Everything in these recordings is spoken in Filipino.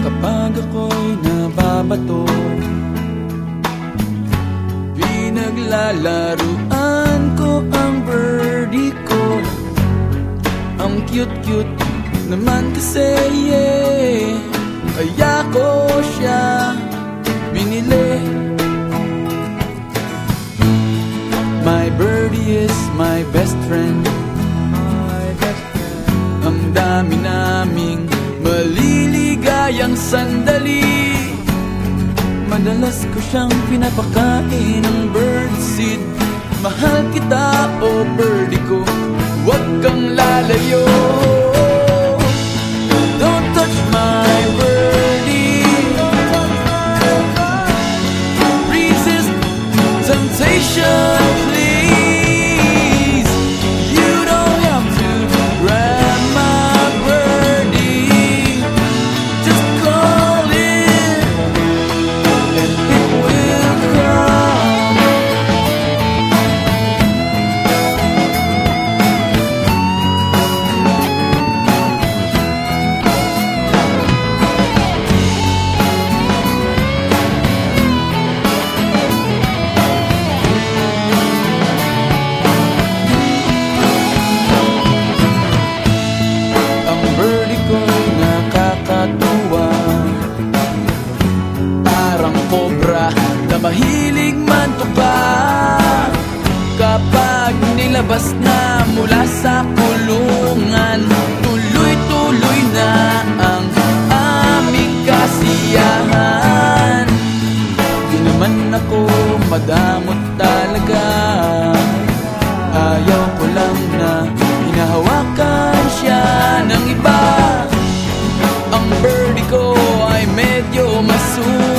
Kapag ako'y nababato Pinaglalaruan cute-cute naman kasi yeah. Kaya ko siya binili. My birdie is my best friend. My best friend Ang dami naming maliligayang sandali. Madalas ko siyang pinapakain ng birdseed Mahal kita o birdie ko. Huwag kang lalayo Cobra na mahilig mantuka Kapag nilabas na mula sa kulungan Tuloy-tuloy na ang aming kasiyahan. Di naman ako madamot talaga. Ayaw ko lang na hinahawakan siya ng iba. Ang birdie ko ay medyo masungit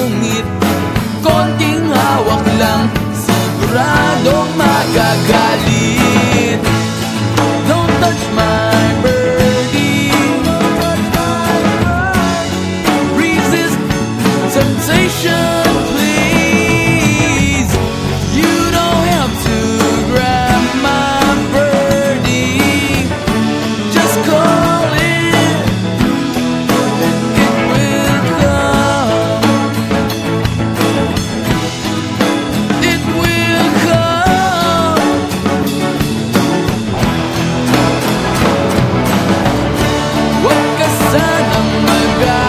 magagalit Don't touch my birdie Resist sensation my God.